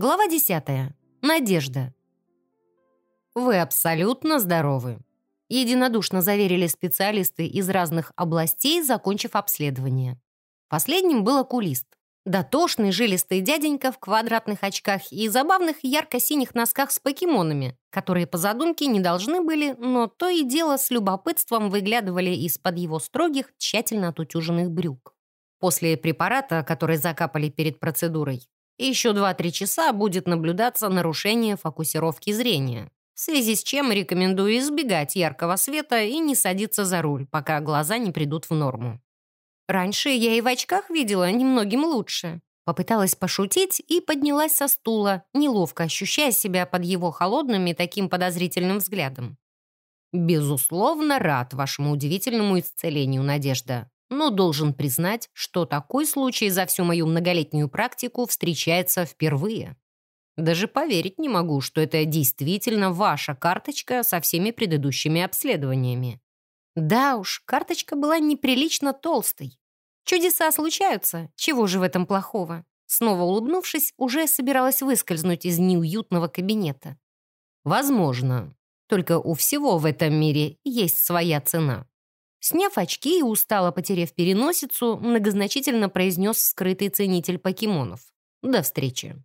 Глава 10. Надежда. Вы абсолютно здоровы. Единодушно заверили специалисты из разных областей, закончив обследование. Последним был окулист. Дотошный жилистый дяденька в квадратных очках и забавных ярко-синих носках с покемонами, которые по задумке не должны были, но то и дело с любопытством выглядывали из-под его строгих, тщательно отутюженных брюк. После препарата, который закапали перед процедурой, еще 2-3 часа будет наблюдаться нарушение фокусировки зрения, в связи с чем рекомендую избегать яркого света и не садиться за руль, пока глаза не придут в норму. Раньше я и в очках видела немногим лучше. Попыталась пошутить и поднялась со стула, неловко ощущая себя под его холодным и таким подозрительным взглядом. «Безусловно, рад вашему удивительному исцелению, Надежда но должен признать, что такой случай за всю мою многолетнюю практику встречается впервые. Даже поверить не могу, что это действительно ваша карточка со всеми предыдущими обследованиями. Да уж, карточка была неприлично толстой. Чудеса случаются, чего же в этом плохого? Снова улыбнувшись, уже собиралась выскользнуть из неуютного кабинета. Возможно. Только у всего в этом мире есть своя цена. Сняв очки и устало потеряв переносицу, многозначительно произнес скрытый ценитель покемонов. «До встречи».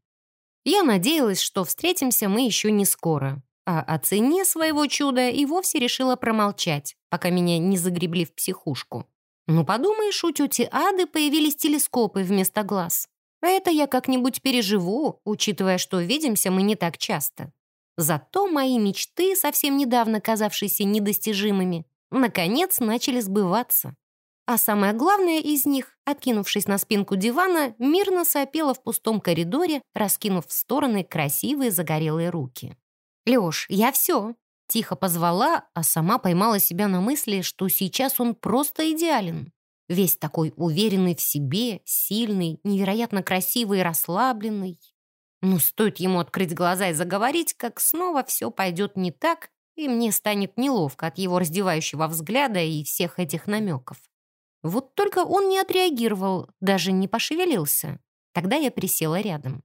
Я надеялась, что встретимся мы еще не скоро, а о цене своего чуда и вовсе решила промолчать, пока меня не загребли в психушку. Ну, подумаешь, у тети Ады появились телескопы вместо глаз. А это я как-нибудь переживу, учитывая, что видимся мы не так часто. Зато мои мечты, совсем недавно казавшиеся недостижимыми, наконец начали сбываться. А самое главное из них, откинувшись на спинку дивана, мирно сопела в пустом коридоре, раскинув в стороны красивые загорелые руки. «Лёш, я всё!» Тихо позвала, а сама поймала себя на мысли, что сейчас он просто идеален. Весь такой уверенный в себе, сильный, невероятно красивый и расслабленный. Но стоит ему открыть глаза и заговорить, как снова все пойдет не так, и мне станет неловко от его раздевающего взгляда и всех этих намеков. Вот только он не отреагировал, даже не пошевелился. Тогда я присела рядом.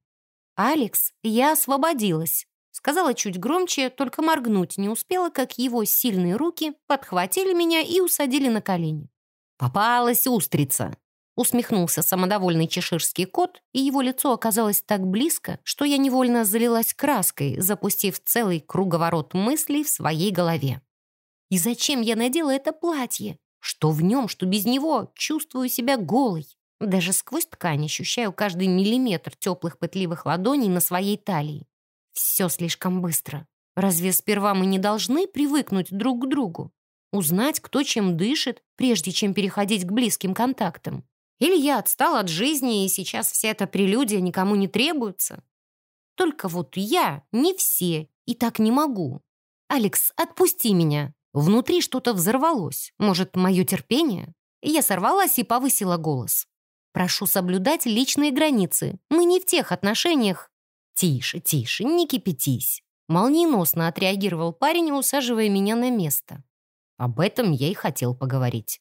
«Алекс, я освободилась», — сказала чуть громче, только моргнуть не успела, как его сильные руки подхватили меня и усадили на колени. «Попалась устрица», Усмехнулся самодовольный чеширский кот, и его лицо оказалось так близко, что я невольно залилась краской, запустив целый круговорот мыслей в своей голове. И зачем я надела это платье? Что в нем, что без него, чувствую себя голой. Даже сквозь ткань ощущаю каждый миллиметр теплых пытливых ладоней на своей талии. Все слишком быстро. Разве сперва мы не должны привыкнуть друг к другу? Узнать, кто чем дышит, прежде чем переходить к близким контактам? Или я отстала от жизни, и сейчас вся эта прелюдия никому не требуется? Только вот я не все, и так не могу. «Алекс, отпусти меня!» Внутри что-то взорвалось. Может, мое терпение? Я сорвалась и повысила голос. «Прошу соблюдать личные границы. Мы не в тех отношениях». «Тише, тише, не кипятись!» Молниеносно отреагировал парень, усаживая меня на место. Об этом я и хотел поговорить.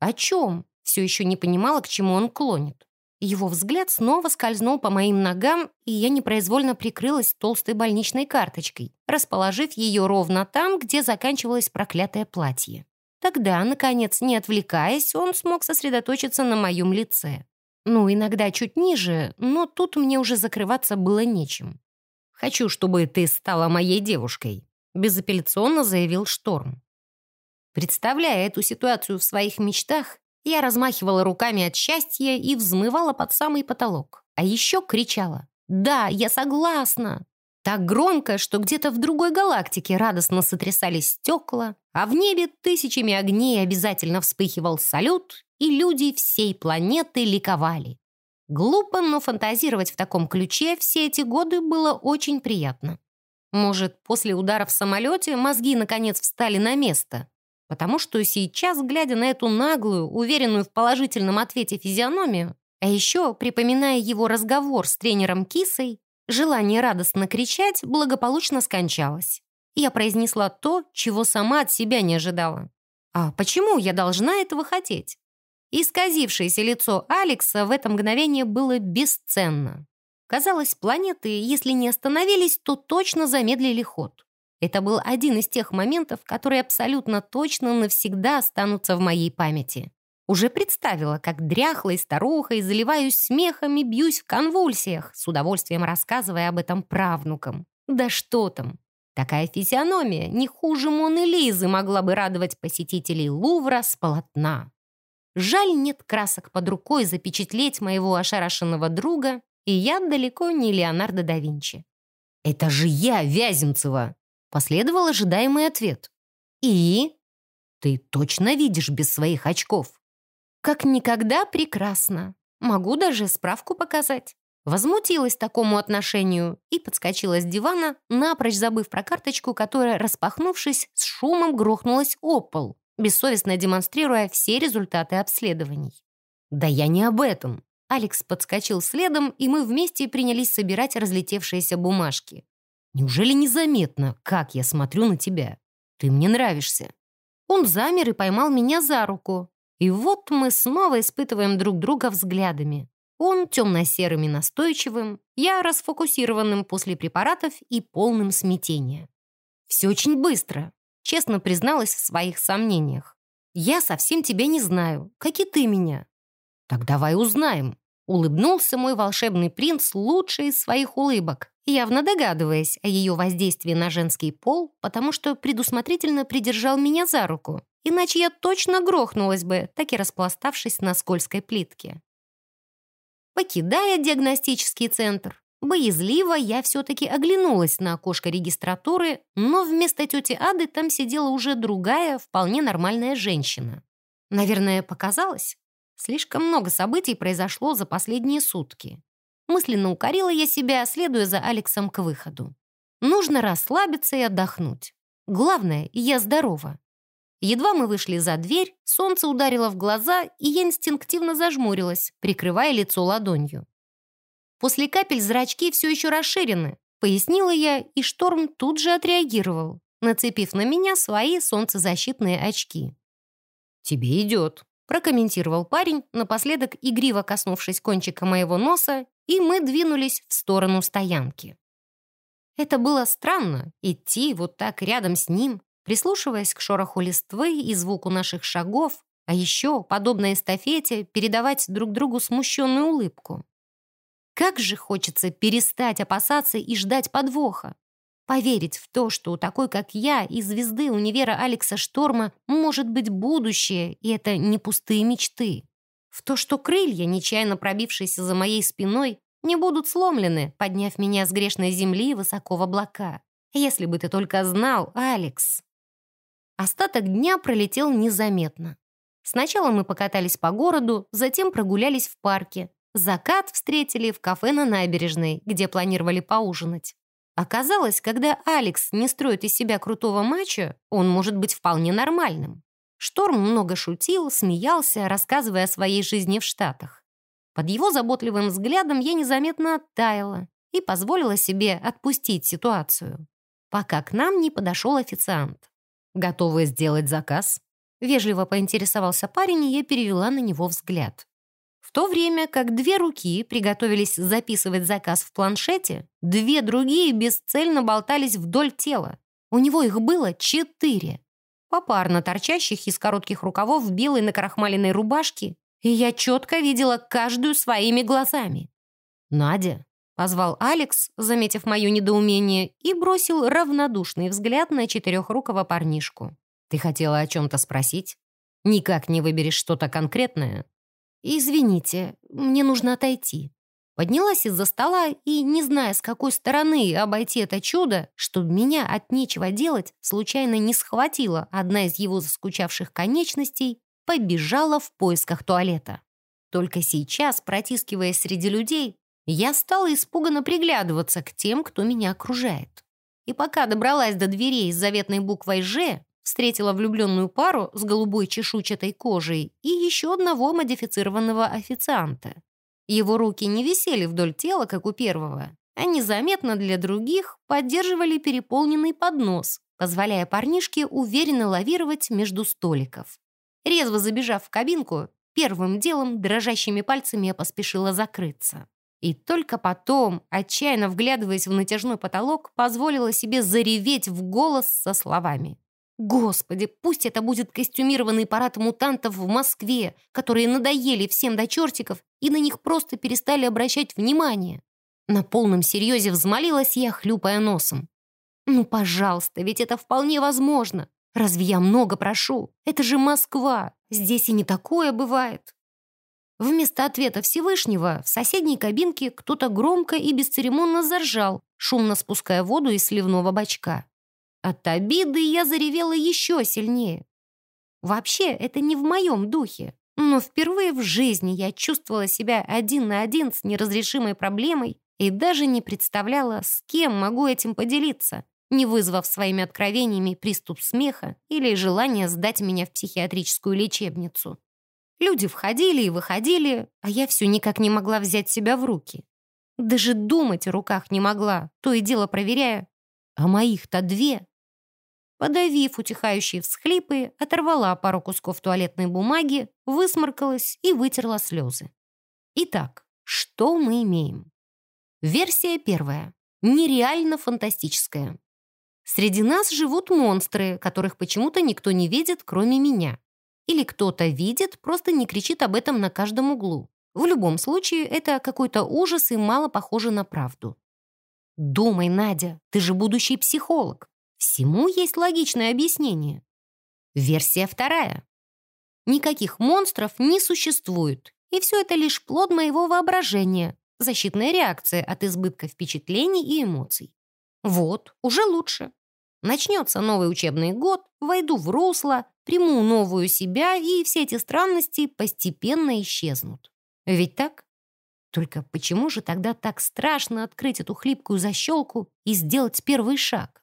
«О чем?» Все еще не понимала, к чему он клонит. Его взгляд снова скользнул по моим ногам, и я непроизвольно прикрылась толстой больничной карточкой, расположив ее ровно там, где заканчивалось проклятое платье. Тогда, наконец, не отвлекаясь, он смог сосредоточиться на моем лице. Ну, иногда чуть ниже, но тут мне уже закрываться было нечем. «Хочу, чтобы ты стала моей девушкой», — безапелляционно заявил Шторм. Представляя эту ситуацию в своих мечтах, я размахивала руками от счастья и взмывала под самый потолок. А еще кричала «Да, я согласна!» Так громко, что где-то в другой галактике радостно сотрясались стекла, а в небе тысячами огней обязательно вспыхивал салют, и люди всей планеты ликовали. Глупо, но фантазировать в таком ключе все эти годы было очень приятно. Может, после удара в самолете мозги наконец встали на место, потому что сейчас, глядя на эту наглую, уверенную в положительном ответе физиономию, а еще, припоминая его разговор с тренером Кисой, желание радостно кричать благополучно скончалось. Я произнесла то, чего сама от себя не ожидала. А почему я должна этого хотеть? Исказившееся лицо Алекса в это мгновение было бесценно. Казалось, планеты, если не остановились, то точно замедлили ход. Это был один из тех моментов, которые абсолютно точно навсегда останутся в моей памяти. Уже представила, как дряхлой старухой заливаюсь смехом и бьюсь в конвульсиях, с удовольствием рассказывая об этом правнукам. Да что там! Такая физиономия не хуже Моны Лизы могла бы радовать посетителей Лувра с полотна. Жаль, нет красок под рукой запечатлеть моего ошарашенного друга, и я далеко не Леонардо да Винчи. «Это же я, Вяземцева!» Последовал ожидаемый ответ. «И?» «Ты точно видишь без своих очков?» «Как никогда прекрасно. Могу даже справку показать». Возмутилась такому отношению и подскочила с дивана, напрочь забыв про карточку, которая, распахнувшись, с шумом грохнулась о пол, бессовестно демонстрируя все результаты обследований. «Да я не об этом». Алекс подскочил следом, и мы вместе принялись собирать разлетевшиеся бумажки. «Неужели незаметно, как я смотрю на тебя? Ты мне нравишься». Он замер и поймал меня за руку. И вот мы снова испытываем друг друга взглядами. Он темно-серым и настойчивым, я расфокусированным после препаратов и полным смятения. Все очень быстро, честно призналась в своих сомнениях. Я совсем тебя не знаю, как и ты меня. Так давай узнаем. Улыбнулся мой волшебный принц лучший из своих улыбок, явно догадываясь о ее воздействии на женский пол, потому что предусмотрительно придержал меня за руку, иначе я точно грохнулась бы, так и распластавшись на скользкой плитке. Покидая диагностический центр, боязливо я все-таки оглянулась на окошко регистратуры, но вместо тети Ады там сидела уже другая, вполне нормальная женщина. Наверное, показалось? Слишком много событий произошло за последние сутки. Мысленно укорила я себя, следуя за Алексом к выходу. Нужно расслабиться и отдохнуть. Главное, я здорова. Едва мы вышли за дверь, солнце ударило в глаза, и я инстинктивно зажмурилась, прикрывая лицо ладонью. После капель зрачки все еще расширены, пояснила я, и шторм тут же отреагировал, нацепив на меня свои солнцезащитные очки. «Тебе идет», — прокомментировал парень, напоследок игриво коснувшись кончика моего носа, и мы двинулись в сторону стоянки. Это было странно, идти вот так рядом с ним, прислушиваясь к шороху листвы и звуку наших шагов, а еще, подобно эстафете, передавать друг другу смущенную улыбку. Как же хочется перестать опасаться и ждать подвоха. Поверить в то, что у такой, как я, и звезды универа Алекса Шторма может быть будущее, и это не пустые мечты. В то, что крылья, нечаянно пробившиеся за моей спиной, не будут сломлены, подняв меня с грешной земли высоко в облака. Если бы ты только знал, Алекс. Остаток дня пролетел незаметно. Сначала мы покатались по городу, затем прогулялись в парке. Закат встретили в кафе на набережной, где планировали поужинать. Оказалось, когда Алекс не строит из себя крутого мачо, он может быть вполне нормальным. Шторм много шутил, смеялся, рассказывая о своей жизни в Штатах. Под его заботливым взглядом я незаметно оттаяла и позволила себе отпустить ситуацию, пока к нам не подошел официант. «Готовы сделать заказ?» Вежливо поинтересовался парень, и я перевела на него взгляд. То время как две руки приготовились записывать заказ в планшете, две другие бесцельно болтались вдоль тела. У него их было четыре. Попарно торчащих из коротких рукавов белой накрахмаленной рубашки, и я четко видела каждую своими глазами. «Надя», Позвал Алекс, заметив мое недоумение, и бросил равнодушный взгляд на четырехрукого парнишку. «Ты хотела о чем-то спросить? Никак не выберешь что-то конкретное?» «Извините, мне нужно отойти». Поднялась из-за стола и, не зная, с какой стороны обойти это чудо, чтобы меня от нечего делать случайно не схватила одна из его заскучавших конечностей, побежала в поисках туалета. Только сейчас, протискиваясь среди людей, я стала испуганно приглядываться к тем, кто меня окружает. И пока добралась до дверей с заветной буквой «Ж», встретила влюбленную пару с голубой чешуйчатой кожей и еще одного модифицированного официанта. Его руки не висели вдоль тела, как у первого, а незаметно для других поддерживали переполненный поднос, позволяя парнишке уверенно лавировать между столиков. Резво забежав в кабинку, первым делом дрожащими пальцами я поспешила закрыться. И только потом, отчаянно вглядываясь в натяжной потолок, позволила себе зареветь в голос со словами. «Господи, пусть это будет костюмированный парад мутантов в Москве, которые надоели всем до чертиков и на них просто перестали обращать внимание». На полном серьезе взмолилась я, хлюпая носом. «Ну, пожалуйста, ведь это вполне возможно. Разве я много прошу? Это же Москва. Здесь и не такое бывает». Вместо ответа Всевышнего в соседней кабинке кто-то громко и бесцеремонно заржал, шумно спуская воду из сливного бачка. От обиды я заревела еще сильнее. Вообще, это не в моем духе. Но впервые в жизни я чувствовала себя один на один с неразрешимой проблемой и даже не представляла, с кем могу этим поделиться, не вызвав своими откровениями приступ смеха или желание сдать меня в психиатрическую лечебницу. Люди входили и выходили, а я все никак не могла взять себя в руки. Даже думать о руках не могла, то и дело проверяя. А моих-то две. Подавив утихающие всхлипы, оторвала пару кусков туалетной бумаги, высморкалась и вытерла слезы. Итак, что мы имеем? Версия первая. Нереально фантастическая. Среди нас живут монстры, которых почему-то никто не видит, кроме меня. Или кто-то видит, просто не кричит об этом на каждом углу. В любом случае, это какой-то ужас и мало похоже на правду. Думай, Надя, ты же будущий психолог. Всему есть логичное объяснение. Версия вторая. Никаких монстров не существует, и все это лишь плод моего воображения, защитная реакция от избытка впечатлений и эмоций. Вот, уже лучше. Начнется новый учебный год, войду в русло, приму новую себя, и все эти странности постепенно исчезнут. Ведь так? Только почему же тогда так страшно открыть эту хлипкую защелку и сделать первый шаг?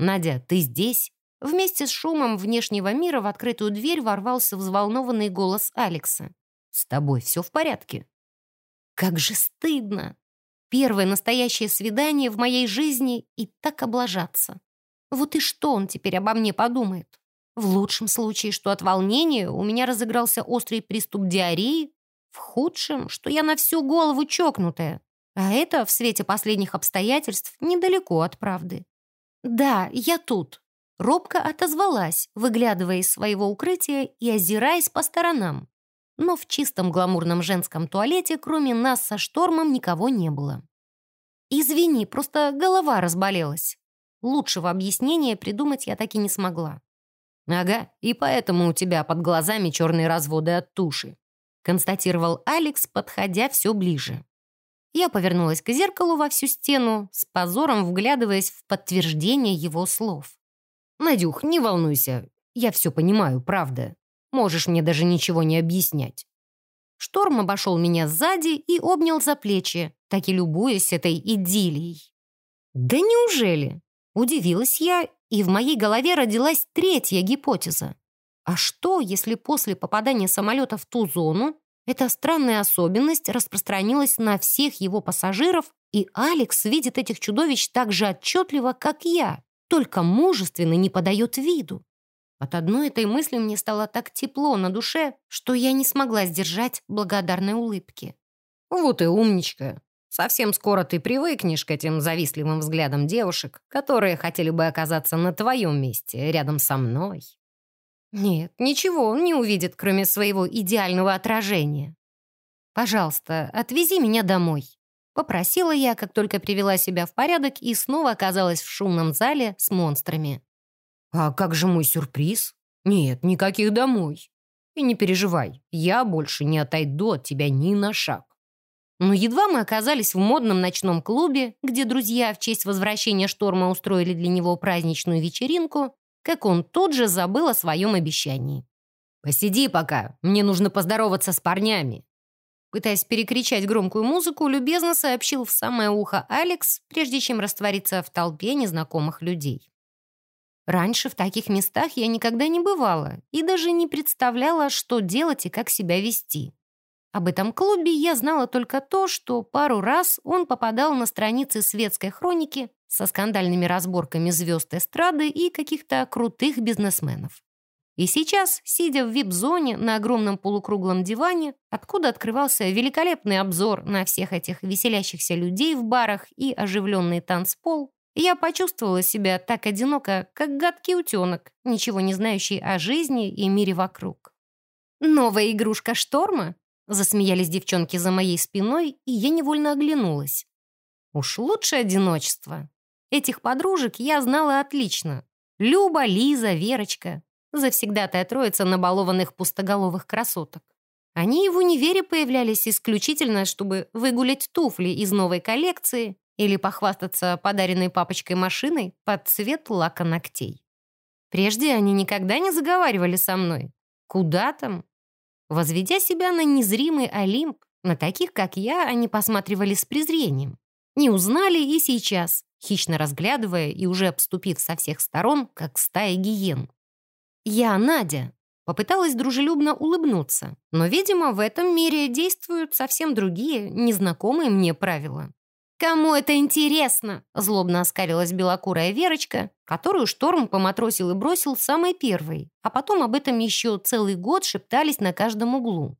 «Надя, ты здесь?» Вместе с шумом внешнего мира в открытую дверь ворвался взволнованный голос Алекса. «С тобой все в порядке?» «Как же стыдно! Первое настоящее свидание в моей жизни и так облажаться. Вот и что он теперь обо мне подумает? В лучшем случае, что от волнения у меня разыгрался острый приступ диареи, в худшем, что я на всю голову чокнутая. А это, в свете последних обстоятельств, недалеко от правды. «Да, я тут», — робко отозвалась, выглядывая из своего укрытия и озираясь по сторонам. Но в чистом гламурном женском туалете, кроме нас со штормом, никого не было. «Извини, просто голова разболелась». Лучшего объяснения придумать я так и не смогла. «Ага, и поэтому у тебя под глазами черные разводы от туши», констатировал Алекс, подходя все ближе. Я повернулась к зеркалу во всю стену, с позором вглядываясь в подтверждение его слов. «Надюх, не волнуйся, я все понимаю, правда. Можешь мне даже ничего не объяснять». Шторм обошел меня сзади и обнял за плечи, так и любуясь этой идиллией. «Да неужели?» Удивилась я, и в моей голове родилась третья гипотеза. А что, если после попадания самолета в ту зону эта странная особенность распространилась на всех его пассажиров, и Алекс видит этих чудовищ так же отчетливо, как я, только мужественно не подает виду? От одной этой мысли мне стало так тепло на душе, что я не смогла сдержать благодарной улыбки. «Вот и умничка!» Совсем скоро ты привыкнешь к этим завистливым взглядам девушек, которые хотели бы оказаться на твоем месте, рядом со мной. Нет, ничего он не увидит, кроме своего идеального отражения. Пожалуйста, отвези меня домой. Попросила я, как только привела себя в порядок и снова оказалась в шумном зале с монстрами. «А как же мой сюрприз? Нет, никаких домой. И не переживай, я больше не отойду от тебя ни на шаг. Но едва мы оказались в модном ночном клубе, где друзья в честь возвращения шторма устроили для него праздничную вечеринку, как он тут же забыл о своем обещании. «Посиди пока, мне нужно поздороваться с парнями». Пытаясь перекричать громкую музыку, любезно сообщил в самое ухо Алекс, прежде чем раствориться в толпе незнакомых людей. Раньше в таких местах я никогда не бывала и даже не представляла, что делать и как себя вести. Об этом клубе я знала только то, что пару раз он попадал на страницы светской хроники со скандальными разборками звезд эстрады и каких-то крутых бизнесменов. И сейчас, сидя в вип-зоне на огромном полукруглом диване, откуда открывался великолепный обзор на всех этих веселящихся людей в барах и оживленный танцпол, я почувствовала себя так одиноко, как гадкий утенок, ничего не знающий о жизни и мире вокруг. «Новая игрушка шторма?» Засмеялись девчонки за моей спиной, и я невольно оглянулась. Уж лучше одиночество. Этих подружек я знала отлично. Люба, Лиза, Верочка. Завсегдатая троица набалованных пустоголовых красоток. Они в универе появлялись исключительно, чтобы выгулять туфли из новой коллекции или похвастаться подаренной папочкой машиной под цвет лака ногтей. Прежде они никогда не заговаривали со мной. Куда там? Возведя себя на незримый Олимп, на таких, как я, они посматривали с презрением. Не узнали и сейчас, хищно разглядывая и уже обступив со всех сторон, как стая гиен. «Я Надя», попыталась дружелюбно улыбнуться, но, видимо, в этом мире действуют совсем другие, незнакомые мне правила. «Кому это интересно?» — злобно оскалилась белокурая Верочка, которую Шторм поматросил и бросил самой первой, а потом об этом еще целый год шептались на каждом углу.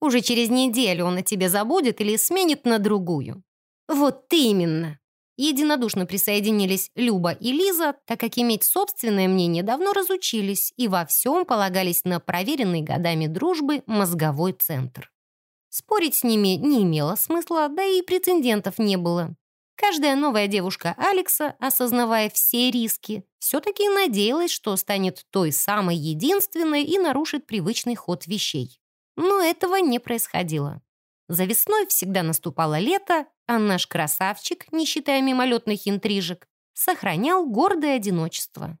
«Уже через неделю он о тебе забудет или сменит на другую». «Вот именно!» Единодушно присоединились Люба и Лиза, так как иметь собственное мнение давно разучились и во всем полагались на проверенный годами дружбы мозговой центр. Спорить с ними не имело смысла, да и прецедентов не было. Каждая новая девушка Алекса, осознавая все риски, все-таки надеялась, что станет той самой единственной и нарушит привычный ход вещей. Но этого не происходило. За весной всегда наступало лето, а наш красавчик, не считая мимолетных интрижек, сохранял гордое одиночество.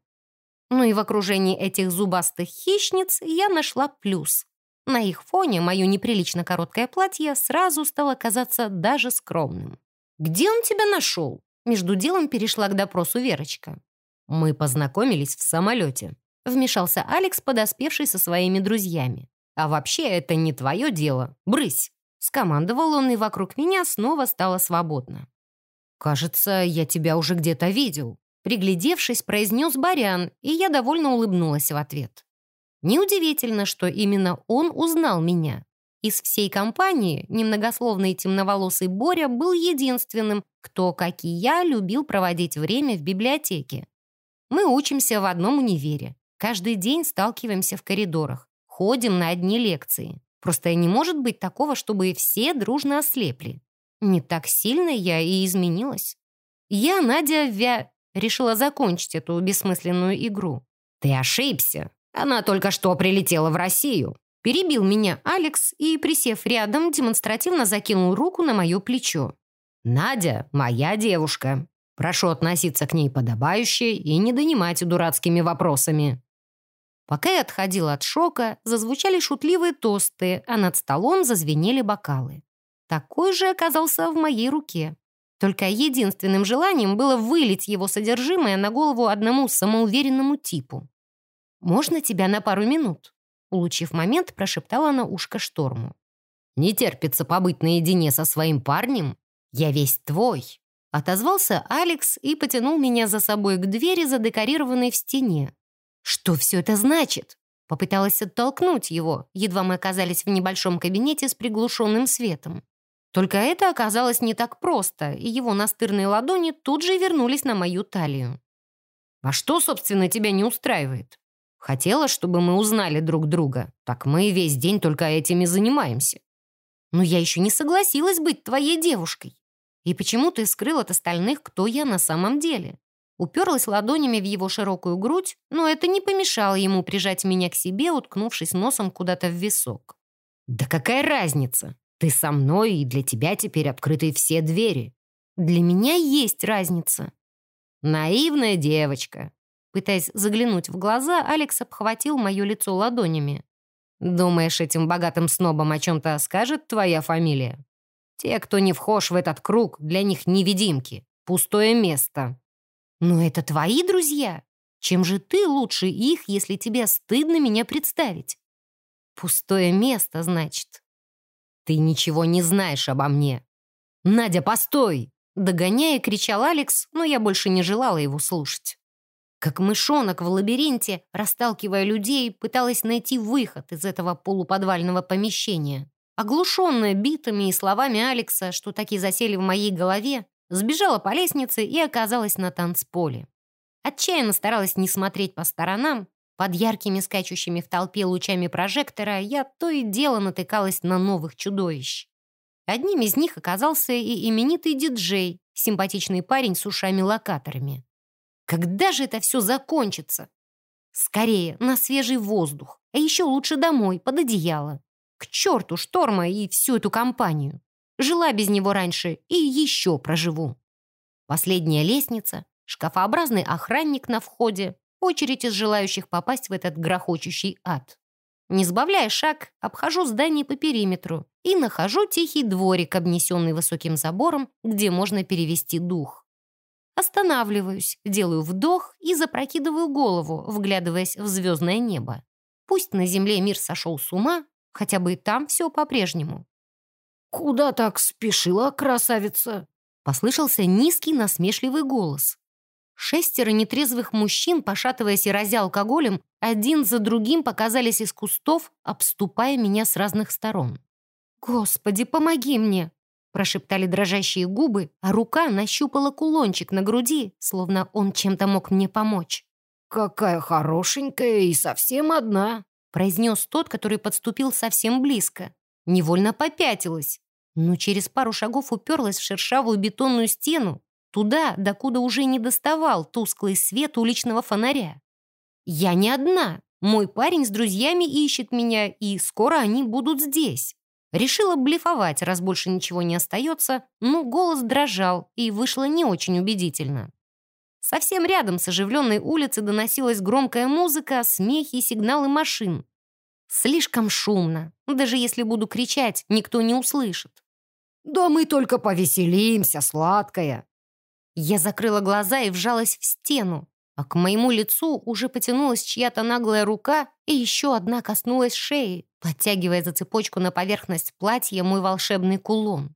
Ну и в окружении этих зубастых хищниц я нашла плюс. На их фоне мое неприлично короткое платье сразу стало казаться даже скромным. «Где он тебя нашел?» Между делом перешла к допросу Верочка. «Мы познакомились в самолете», — вмешался Алекс, подоспевший со своими друзьями. «А вообще это не твое дело. Брысь!» Скомандовал он, и вокруг меня снова стало свободно. «Кажется, я тебя уже где-то видел», — приглядевшись, произнес Барян, и я довольно улыбнулась в ответ. Неудивительно, что именно он узнал меня. Из всей компании немногословный темноволосый Боря был единственным, кто, как и я, любил проводить время в библиотеке. Мы учимся в одном универе. Каждый день сталкиваемся в коридорах. Ходим на одни лекции. Просто не может быть такого, чтобы все дружно ослепли. Не так сильно я и изменилась. Я, Надя Вя... решила закончить эту бессмысленную игру. «Ты ошибся», она только что прилетела в Россию. Перебил меня Алекс и, присев рядом, демонстративно закинул руку на мое плечо. «Надя — моя девушка. Прошу относиться к ней подобающе и не донимать дурацкими вопросами». Пока я отходила от шока, зазвучали шутливые тосты, а над столом зазвенели бокалы. Такой же оказался в моей руке. Только единственным желанием было вылить его содержимое на голову одному самоуверенному типу. «Можно тебя на пару минут?» Улучив момент, прошептала на ушко Шторму. «Не терпится побыть наедине со своим парнем? Я весь твой!» Отозвался Алекс и потянул меня за собой к двери, задекорированной в стене. «Что все это значит?» Попыталась оттолкнуть его, едва мы оказались в небольшом кабинете с приглушенным светом. Только это оказалось не так просто, и его настырные ладони тут же вернулись на мою талию. «А что, собственно, тебя не устраивает?» Хотела, чтобы мы узнали друг друга. Так мы весь день только этим и занимаемся. Но я еще не согласилась быть твоей девушкой. И почему ты скрыл от остальных, кто я на самом деле? Уперлась ладонями в его широкую грудь, но это не помешало ему прижать меня к себе, уткнувшись носом куда-то в висок. «Да какая разница? Ты со мной, и для тебя теперь открыты все двери». «Для меня есть разница». «Наивная девочка», Пытаясь заглянуть в глаза, Алекс обхватил мое лицо ладонями. «Думаешь, этим богатым снобам о чем-то скажет твоя фамилия? Те, кто не вхож в этот круг, для них невидимки. Пустое место». «Но это твои друзья. Чем же ты лучше их, если тебе стыдно меня представить?» «Пустое место, значит». «Ты ничего не знаешь обо мне». «Надя, постой!» Догоняя, кричал Алекс, но я больше не желала его слушать. Как мышонок в лабиринте, расталкивая людей, пыталась найти выход из этого полуподвального помещения. Оглушенная битами и словами Алекса, что такие засели в моей голове, сбежала по лестнице и оказалась на танцполе. Отчаянно старалась не смотреть по сторонам. Под яркими скачущими в толпе лучами прожектора я то и дело натыкалась на новых чудовищ. Одним из них оказался и именитый диджей, симпатичный парень с ушами-локаторами. Когда же это все закончится? Скорее, на свежий воздух, а еще лучше домой, под одеяло. К черту шторма и всю эту компанию. Жила без него раньше и еще проживу. Последняя лестница, шкафообразный охранник на входе, очередь из желающих попасть в этот грохочущий ад. Не сбавляя шаг, обхожу здание по периметру и нахожу тихий дворик, обнесенный высоким забором, где можно перевести дух. Останавливаюсь, делаю вдох и запрокидываю голову, вглядываясь в звездное небо. Пусть на Земле мир сошел с ума, хотя бы и там все по-прежнему. «Куда так спешила, красавица?» Послышался низкий насмешливый голос. Шестеро нетрезвых мужчин, пошатываясь и разя алкоголем, один за другим показались из кустов, обступая меня с разных сторон. «Господи, помоги мне!» прошептали дрожащие губы, а рука нащупала кулончик на груди, словно он чем-то мог мне помочь. «Какая хорошенькая и совсем одна!» произнес тот, который подступил совсем близко. Невольно попятилась, но через пару шагов уперлась в шершавую бетонную стену, туда, докуда уже не доставал тусклый свет уличного фонаря. «Я не одна. Мой парень с друзьями ищет меня, и скоро они будут здесь». Решила блефовать, раз больше ничего не остается, но голос дрожал и вышло не очень убедительно. Совсем рядом с оживленной улицы доносилась громкая музыка, смехи и сигналы машин. Слишком шумно. Даже если буду кричать, никто не услышит. «Да мы только повеселимся, сладкая!» Я закрыла глаза и вжалась в стену, а к моему лицу уже потянулась чья-то наглая рука, и еще одна коснулась шеи, подтягивая за цепочку на поверхность платья мой волшебный кулон.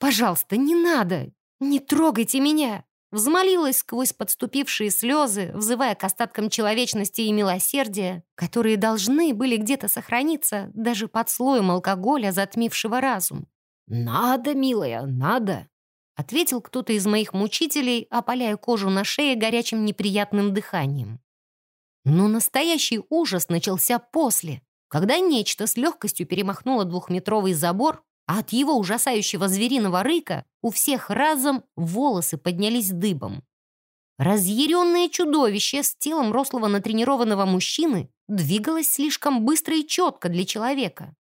«Пожалуйста, не надо! Не трогайте меня!» Взмолилась сквозь подступившие слезы, взывая к остаткам человечности и милосердия, которые должны были где-то сохраниться даже под слоем алкоголя, затмившего разум. «Надо, милая, надо!» ответил кто-то из моих мучителей, опаляя кожу на шее горячим неприятным дыханием. Но настоящий ужас начался после, когда нечто с легкостью перемахнуло двухметровый забор, а от его ужасающего звериного рыка у всех разом волосы поднялись дыбом. Разъяренное чудовище с телом рослого натренированного мужчины двигалось слишком быстро и четко для человека.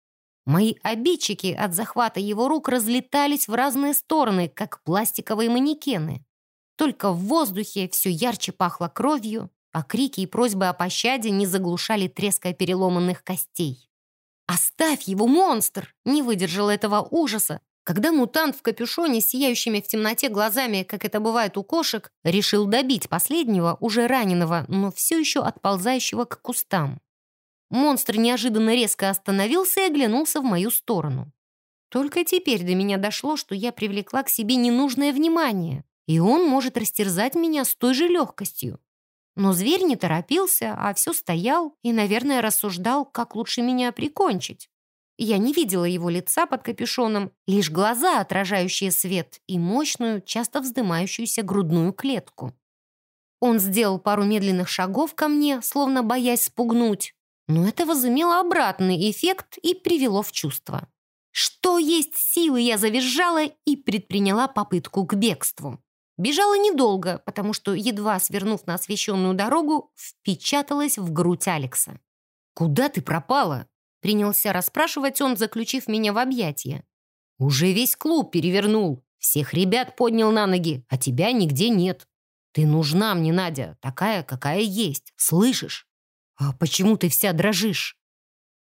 Мои обидчики от захвата его рук разлетались в разные стороны, как пластиковые манекены. Только в воздухе все ярче пахло кровью, а крики и просьбы о пощаде не заглушали треска переломанных костей. «Оставь его, монстр!» не выдержал этого ужаса, когда мутант в капюшоне, сияющими в темноте глазами, как это бывает у кошек, решил добить последнего, уже раненого, но все еще отползающего к кустам. Монстр неожиданно резко остановился и оглянулся в мою сторону. Только теперь до меня дошло, что я привлекла к себе ненужное внимание, и он может растерзать меня с той же легкостью. Но зверь не торопился, а все стоял и, наверное, рассуждал, как лучше меня прикончить. Я не видела его лица под капюшоном, лишь глаза, отражающие свет, и мощную, часто вздымающуюся грудную клетку. Он сделал пару медленных шагов ко мне, словно боясь спугнуть, но это возымело обратный эффект и привело в чувство. Что есть силы, я завизжала и предприняла попытку к бегству. Бежала недолго, потому что, едва свернув на освещенную дорогу, впечаталась в грудь Алекса. «Куда ты пропала?» Принялся расспрашивать он, заключив меня в объятия. «Уже весь клуб перевернул, всех ребят поднял на ноги, а тебя нигде нет. Ты нужна мне, Надя, такая, какая есть, слышишь?» «А почему ты вся дрожишь?»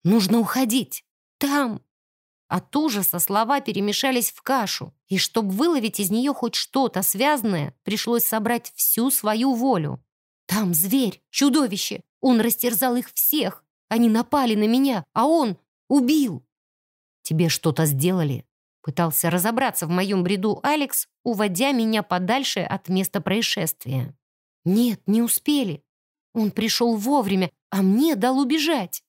«Нужно уходить. Там!» От ужаса слова перемешались в кашу, и чтобы выловить из нее хоть что-то связанное, пришлось собрать всю свою волю. «Там зверь, чудовище! Он растерзал их всех! Они напали на меня, а он убил!» «Тебе что-то сделали?» Пытался разобраться в моем бреду Алекс, уводя меня подальше от места происшествия. «Нет, не успели. Он пришел вовремя, а мне дал убежать.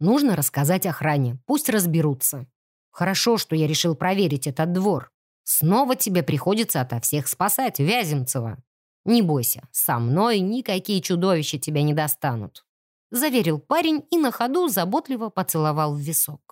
Нужно рассказать охране, пусть разберутся. Хорошо, что я решил проверить этот двор. Снова тебе приходится ото всех спасать, Вяземцева. Не бойся, со мной никакие чудовища тебя не достанут. Заверил парень и на ходу заботливо поцеловал в висок.